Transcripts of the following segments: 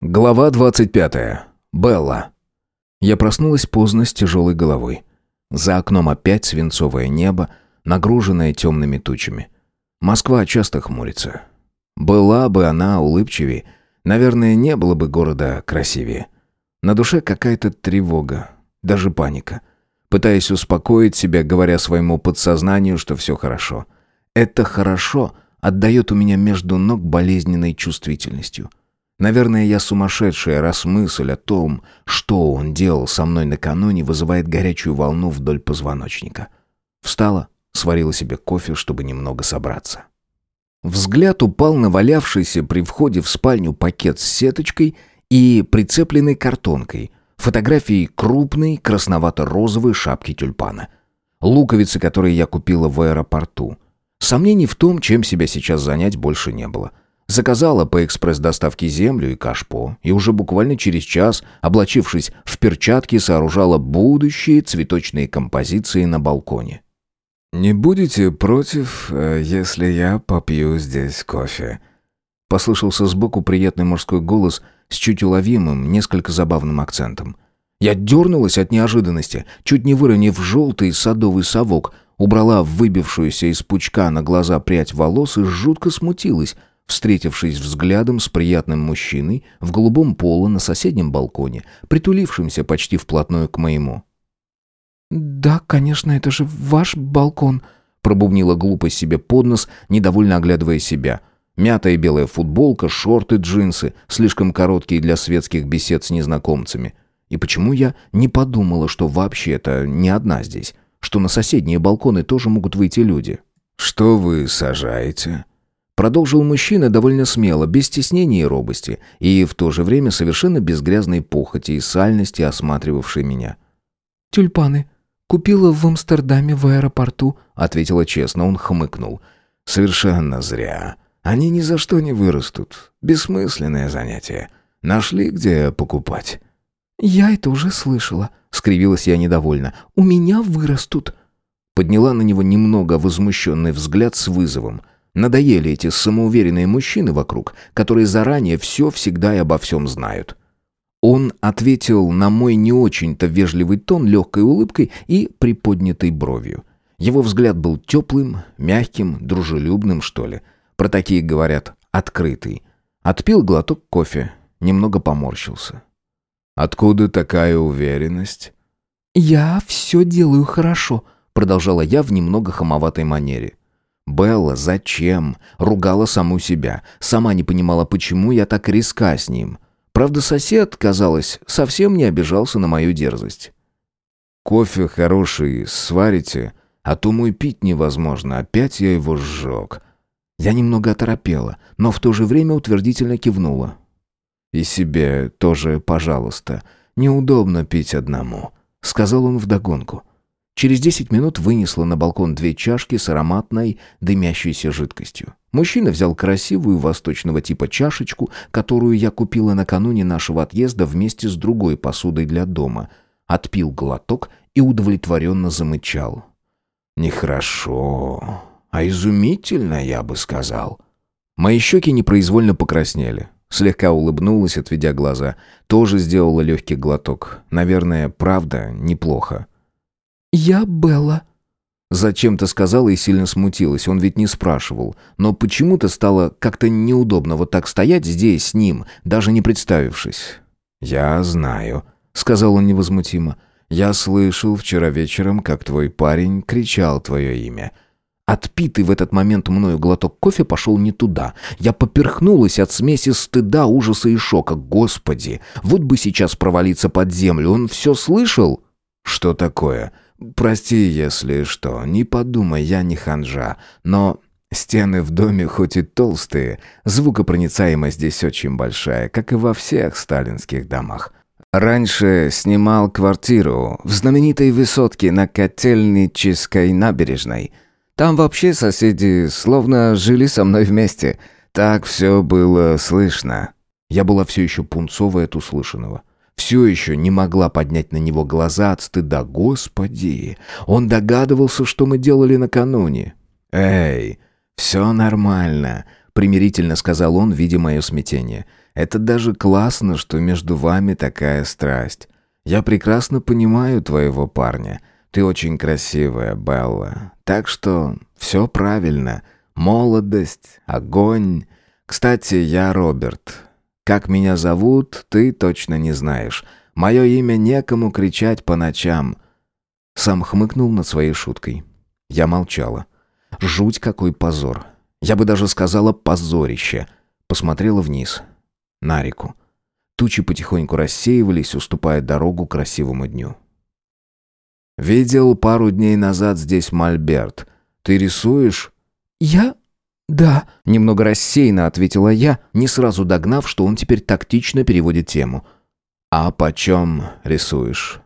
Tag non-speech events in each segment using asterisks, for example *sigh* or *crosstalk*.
Глава 25. Белла. Я проснулась поздно с тяжелой головой. За окном опять свинцовое небо, нагруженное темными тучами. Москва часто хмурится. Была бы она улыбчивее, наверное, не было бы города красивее. На душе какая-то тревога, даже паника. Пытаясь успокоить себя, говоря своему подсознанию, что все хорошо. Это «хорошо» отдает у меня между ног болезненной чувствительностью – Наверное, я сумасшедшая, раз мысль о том, что он делал со мной накануне, вызывает горячую волну вдоль позвоночника. Встала, сварила себе кофе, чтобы немного собраться. Взгляд упал на валявшийся при входе в спальню пакет с сеточкой и прицепленной картонкой, фотографией крупной красновато-розовой шапки тюльпана. Луковицы, которые я купила в аэропорту. Сомнений в том, чем себя сейчас занять, больше не было. — Заказала по экспресс-доставке землю и кашпо, и уже буквально через час, облачившись в перчатки, сооружала будущие цветочные композиции на балконе. «Не будете против, э, если я попью здесь кофе?» Послышался сбоку приятный мужской голос с чуть уловимым, несколько забавным акцентом. Я дернулась от неожиданности, чуть не выронив желтый садовый совок, убрала выбившуюся из пучка на глаза прядь волос и жутко смутилась — встретившись взглядом с приятным мужчиной в голубом поло на соседнем балконе, притулившимся почти вплотную к моему. «Да, конечно, это же ваш балкон», — пробубнила глупо себе под нос, недовольно оглядывая себя. Мятая белая футболка, шорты, джинсы, слишком короткие для светских бесед с незнакомцами. И почему я не подумала, что вообще-то не одна здесь, что на соседние балконы тоже могут выйти люди? «Что вы сажаете?» Продолжил мужчина довольно смело, без стеснения и робости, и в то же время совершенно без грязной похоти и сальности, осматривавшей меня. «Тюльпаны. Купила в Амстердаме в аэропорту», — ответила честно. Он хмыкнул. «Совершенно зря. Они ни за что не вырастут. Бессмысленное занятие. Нашли, где покупать?» «Я это уже слышала», — скривилась я недовольно. «У меня вырастут». Подняла на него немного возмущенный взгляд с вызовом — Надоели эти самоуверенные мужчины вокруг, которые заранее все всегда и обо всем знают. Он ответил на мой не очень-то вежливый тон легкой улыбкой и приподнятой бровью. Его взгляд был теплым, мягким, дружелюбным, что ли. Про такие говорят «открытый». Отпил глоток кофе, немного поморщился. «Откуда такая уверенность?» «Я все делаю хорошо», — продолжала я в немного хамоватой манере. Белла, зачем? Ругала саму себя. Сама не понимала, почему я так риска с ним. Правда, сосед, казалось, совсем не обижался на мою дерзость. «Кофе хороший сварите, а то мой пить невозможно, опять я его сжег». Я немного оторопела, но в то же время утвердительно кивнула. «И себе тоже, пожалуйста. Неудобно пить одному», — сказал он вдогонку. Через десять минут вынесла на балкон две чашки с ароматной дымящейся жидкостью. Мужчина взял красивую восточного типа чашечку, которую я купила накануне нашего отъезда вместе с другой посудой для дома. Отпил глоток и удовлетворенно замычал. «Нехорошо, а изумительно, я бы сказал». Мои щеки непроизвольно покраснели. Слегка улыбнулась, отведя глаза. Тоже сделала легкий глоток. Наверное, правда, неплохо. «Я Белла». Зачем-то сказала и сильно смутилась, он ведь не спрашивал. Но почему-то стало как-то неудобно вот так стоять здесь с ним, даже не представившись. «Я знаю», — сказал он невозмутимо. «Я слышал вчера вечером, как твой парень кричал твое имя». Отпитый в этот момент мною глоток кофе пошел не туда. Я поперхнулась от смеси стыда, ужаса и шока. Господи, вот бы сейчас провалиться под землю. Он все слышал? Что такое? Прости, если что, не подумай, я не ханжа, но стены в доме хоть и толстые, звукопроницаемость здесь очень большая, как и во всех сталинских домах. Раньше снимал квартиру в знаменитой высотке на Котельнической набережной. Там вообще соседи словно жили со мной вместе. Так все было слышно. Я была все еще пунцовая от услышанного все еще не могла поднять на него глаза от стыда. Господи, он догадывался, что мы делали накануне. «Эй, все нормально», — примирительно сказал он, видя мое смятение. Это даже классно, что между вами такая страсть. Я прекрасно понимаю твоего парня. Ты очень красивая, Белла. Так что все правильно. Молодость, огонь. Кстати, я Роберт. Как меня зовут, ты точно не знаешь. Мое имя некому кричать по ночам. Сам хмыкнул над своей шуткой. Я молчала. Жуть какой позор. Я бы даже сказала позорище. Посмотрела вниз. На реку. Тучи потихоньку рассеивались, уступая дорогу красивому дню. «Видел пару дней назад здесь мольберт. Ты рисуешь?» «Я? Да», — немного рассеянно ответила я, не сразу догнав, что он теперь тактично переводит тему. «А почем рисуешь?»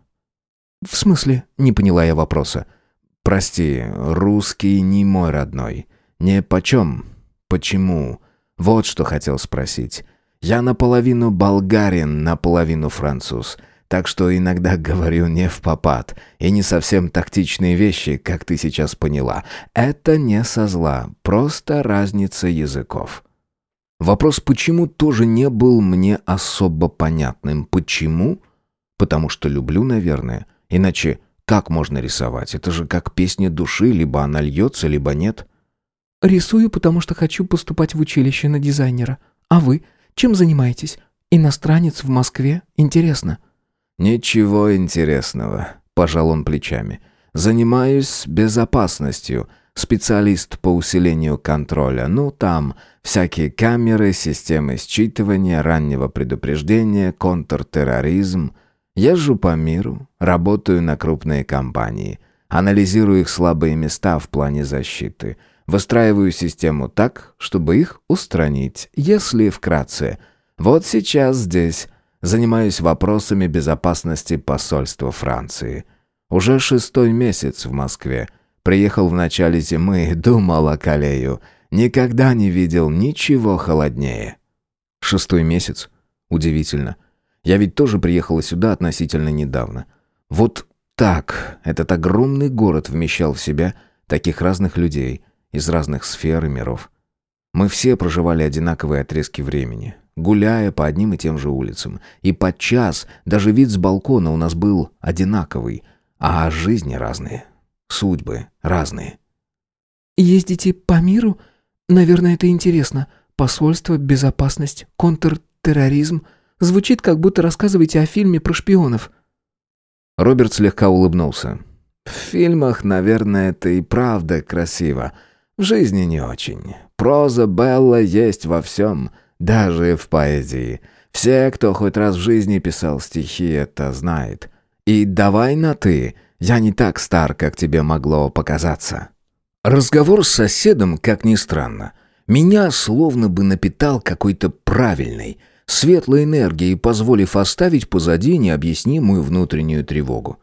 «В смысле?» — не поняла я вопроса. «Прости, русский не мой родной. Не почем. Почему? Вот что хотел спросить. Я наполовину болгарин, наполовину француз, так что иногда *laughs* говорю не в попад, и не совсем тактичные вещи, как ты сейчас поняла. Это не со зла, просто разница языков». Вопрос «почему» тоже не был мне особо понятным. Почему? Потому что люблю, наверное. Иначе как можно рисовать? Это же как песня души, либо она льется, либо нет. Рисую, потому что хочу поступать в училище на дизайнера. А вы? Чем занимаетесь? Иностранец в Москве? Интересно. Ничего интересного, пожал он плечами. Занимаюсь безопасностью. Специалист по усилению контроля. Ну, там всякие камеры, системы считывания, раннего предупреждения, контртерроризм. Езжу по миру, работаю на крупные компании, анализирую их слабые места в плане защиты, выстраиваю систему так, чтобы их устранить, если вкратце. Вот сейчас здесь занимаюсь вопросами безопасности посольства Франции. Уже шестой месяц в Москве. Приехал в начале зимы, думал о Калею. Никогда не видел ничего холоднее. Шестой месяц? Удивительно. Я ведь тоже приехала сюда относительно недавно. Вот так этот огромный город вмещал в себя таких разных людей из разных сфер и миров. Мы все проживали одинаковые отрезки времени, гуляя по одним и тем же улицам. И подчас даже вид с балкона у нас был одинаковый, а жизни разные, судьбы разные. «Ездите по миру? Наверное, это интересно. Посольство, безопасность, контртерроризм — Звучит, как будто рассказываете о фильме про шпионов». Роберт слегка улыбнулся. «В фильмах, наверное, это и правда красиво. В жизни не очень. Проза Белла есть во всем, даже в поэзии. Все, кто хоть раз в жизни писал стихи, это знает. И давай на «ты». Я не так стар, как тебе могло показаться». Разговор с соседом, как ни странно, меня словно бы напитал какой-то правильной – светлой энергией, позволив оставить позади необъяснимую внутреннюю тревогу.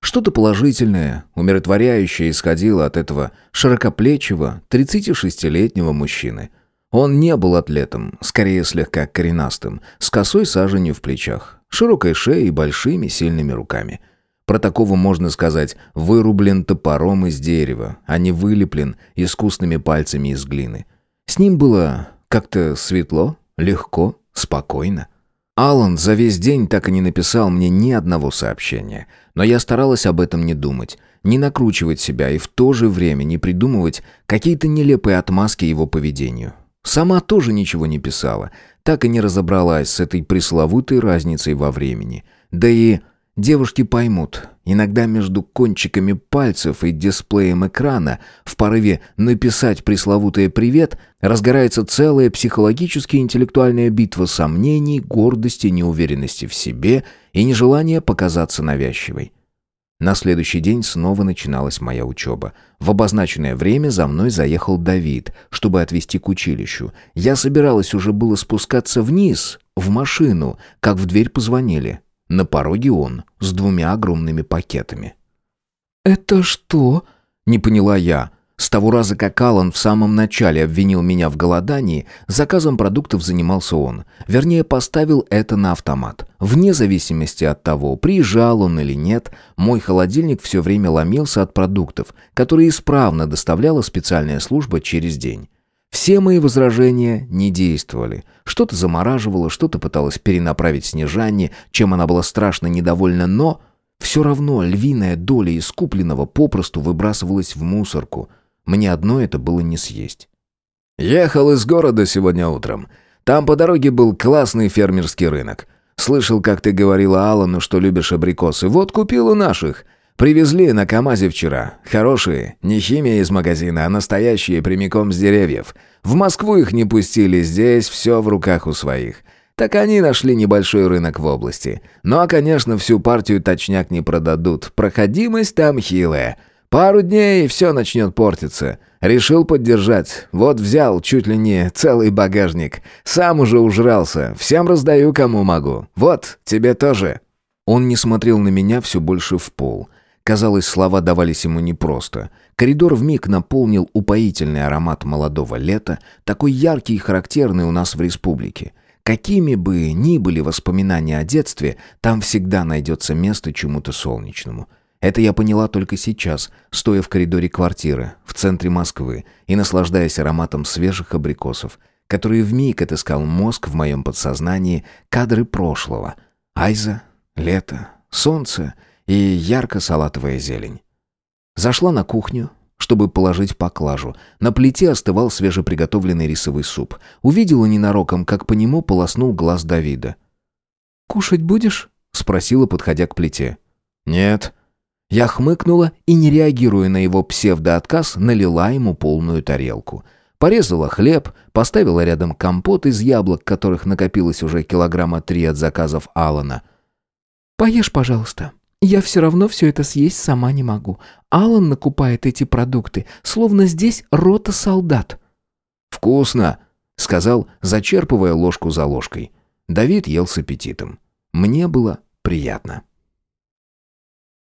Что-то положительное, умиротворяющее исходило от этого широкоплечего, 36-летнего мужчины. Он не был атлетом, скорее слегка коренастым, с косой саженью в плечах, широкой шеей и большими сильными руками. Про такого можно сказать, вырублен топором из дерева, а не вылеплен искусными пальцами из глины. С ним было как-то светло, легко, Спокойно. Алан за весь день так и не написал мне ни одного сообщения, но я старалась об этом не думать, не накручивать себя и в то же время не придумывать какие-то нелепые отмазки его поведению. Сама тоже ничего не писала, так и не разобралась с этой пресловутой разницей во времени. Да и Девушки поймут, иногда между кончиками пальцев и дисплеем экрана в порыве написать пресловутое «привет» разгорается целая психологически интеллектуальная битва сомнений, гордости, неуверенности в себе и нежелания показаться навязчивой. На следующий день снова начиналась моя учеба. В обозначенное время за мной заехал Давид, чтобы отвезти к училищу. Я собиралась уже было спускаться вниз, в машину, как в дверь позвонили. На пороге он с двумя огромными пакетами. «Это что?» — не поняла я. С того раза, как Аллан в самом начале обвинил меня в голодании, заказом продуктов занимался он. Вернее, поставил это на автомат. Вне зависимости от того, приезжал он или нет, мой холодильник все время ломился от продуктов, которые исправно доставляла специальная служба через день. Все мои возражения не действовали. Что-то замораживало, что-то пыталось перенаправить снижание, чем она была страшно недовольна, но все равно львиная доля искупленного попросту выбрасывалась в мусорку. Мне одно это было не съесть. «Ехал из города сегодня утром. Там по дороге был классный фермерский рынок. Слышал, как ты говорила Аллану, что любишь абрикосы. Вот купил у наших. Привезли на КамАЗе вчера. Хорошие, не химия из магазина, а настоящие прямиком с деревьев. В Москву их не пустили, здесь все в руках у своих. Так они нашли небольшой рынок в области. Ну а, конечно, всю партию точняк не продадут. Проходимость там хилая. Пару дней и все начнет портиться. Решил поддержать. Вот взял чуть ли не целый багажник. Сам уже ужрался. Всем раздаю, кому могу. Вот, тебе тоже». Он не смотрел на меня все больше в пол. Казалось, слова давались ему непросто. Коридор вмиг наполнил упоительный аромат молодого лета, такой яркий и характерный у нас в республике. Какими бы ни были воспоминания о детстве, там всегда найдется место чему-то солнечному. Это я поняла только сейчас, стоя в коридоре квартиры в центре Москвы и наслаждаясь ароматом свежих абрикосов, которые вмиг отыскал мозг в моем подсознании кадры прошлого. Айза, лето, солнце и ярко-салатовая зелень. Зашла на кухню, чтобы положить поклажу. На плите остывал свежеприготовленный рисовый суп. Увидела ненароком, как по нему полоснул глаз Давида. «Кушать будешь?» — спросила, подходя к плите. «Нет», я хмыкнула и, не реагируя на его псевдоотказ, налила ему полную тарелку. Порезала хлеб, поставила рядом компот из яблок, которых накопилось уже килограмма три от заказов Алана. «Поешь, пожалуйста. Я все равно все это съесть сама не могу. Алан накупает эти продукты, словно здесь рота солдат». «Вкусно», — сказал, зачерпывая ложку за ложкой. Давид ел с аппетитом. Мне было приятно.